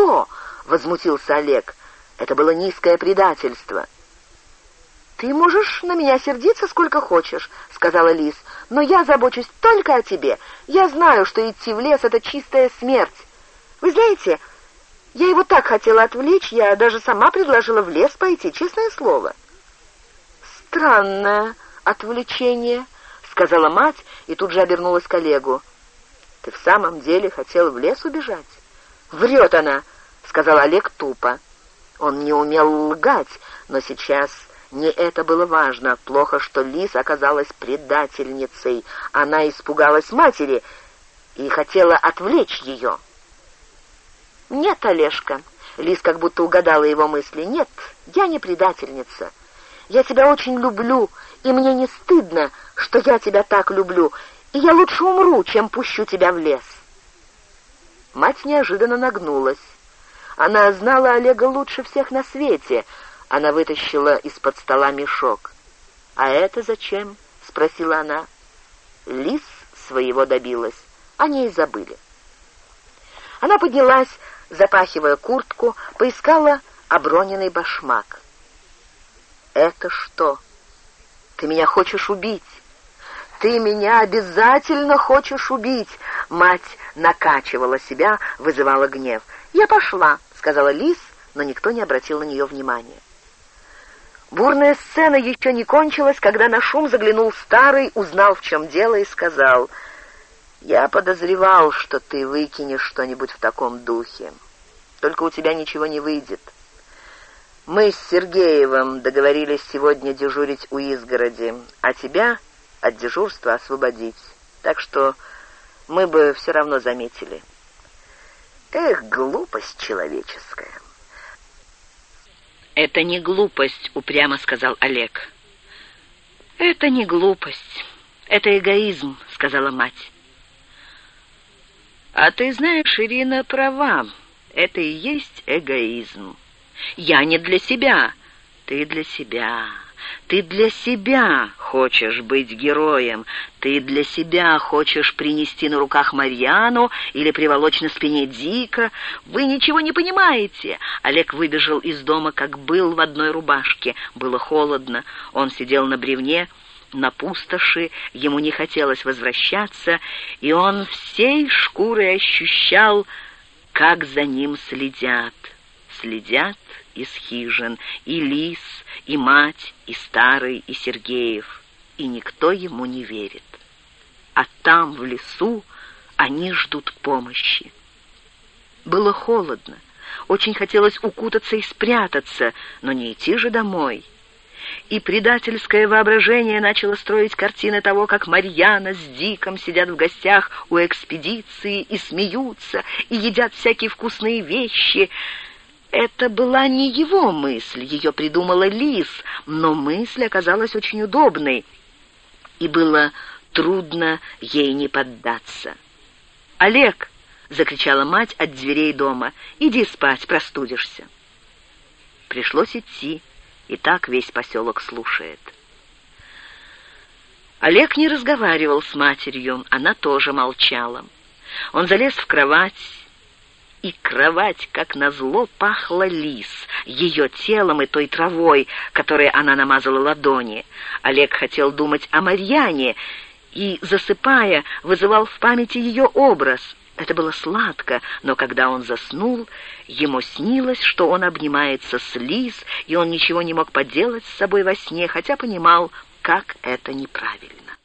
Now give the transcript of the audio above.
что?» — возмутился Олег. «Это было низкое предательство». «Ты можешь на меня сердиться сколько хочешь», — сказала Лис, «но я забочусь только о тебе. Я знаю, что идти в лес — это чистая смерть. Вы знаете, я его так хотела отвлечь, я даже сама предложила в лес пойти, честное слово». «Странное отвлечение», — сказала мать и тут же обернулась к Олегу. «Ты в самом деле хотел в лес убежать?» «Врет она», — сказал Олег тупо. Он не умел лгать, но сейчас не это было важно. Плохо, что Лис оказалась предательницей. Она испугалась матери и хотела отвлечь ее. «Нет, Олежка», — Лис как будто угадала его мысли, — «нет, я не предательница. Я тебя очень люблю, и мне не стыдно, что я тебя так люблю, и я лучше умру, чем пущу тебя в лес». Мать неожиданно нагнулась. Она знала Олега лучше всех на свете — она вытащила из-под стола мешок. «А это зачем?» — спросила она. Лис своего добилась. Они и забыли. Она поднялась, запахивая куртку, поискала оброненный башмак. «Это что? Ты меня хочешь убить? Ты меня обязательно хочешь убить!» Мать накачивала себя, вызывала гнев. «Я пошла», — сказала Лис, но никто не обратил на нее внимания. Бурная сцена еще не кончилась, когда на шум заглянул старый, узнал, в чем дело, и сказал, «Я подозревал, что ты выкинешь что-нибудь в таком духе. Только у тебя ничего не выйдет. Мы с Сергеевым договорились сегодня дежурить у изгороди, а тебя от дежурства освободить. Так что мы бы все равно заметили». Эх, глупость человеческая. «Это не глупость», — упрямо сказал Олег. «Это не глупость, это эгоизм», — сказала мать. «А ты знаешь, Ирина права, это и есть эгоизм. Я не для себя, ты для себя». Ты для себя хочешь быть героем, ты для себя хочешь принести на руках Марьяну или приволочь на спине Дика. Вы ничего не понимаете. Олег выбежал из дома, как был в одной рубашке. Было холодно, он сидел на бревне, на пустоши, ему не хотелось возвращаться, и он всей шкурой ощущал, как за ним следят. Следят из хижин, и лис, и мать, и старый, и Сергеев, и никто ему не верит. А там, в лесу, они ждут помощи. Было холодно, очень хотелось укутаться и спрятаться, но не идти же домой. И предательское воображение начало строить картины того, как Марьяна с Диком сидят в гостях у экспедиции и смеются, и едят всякие вкусные вещи — это была не его мысль, ее придумала Лис, но мысль оказалась очень удобной, и было трудно ей не поддаться. «Олег!» — закричала мать от дверей дома. «Иди спать, простудишься». Пришлось идти, и так весь поселок слушает. Олег не разговаривал с матерью, она тоже молчала. Он залез в кровать, и кровать, как назло, пахла лис, ее телом и той травой, которой она намазала ладони. Олег хотел думать о Марьяне и, засыпая, вызывал в памяти ее образ. Это было сладко, но когда он заснул, ему снилось, что он обнимается с лис, и он ничего не мог поделать с собой во сне, хотя понимал, как это неправильно.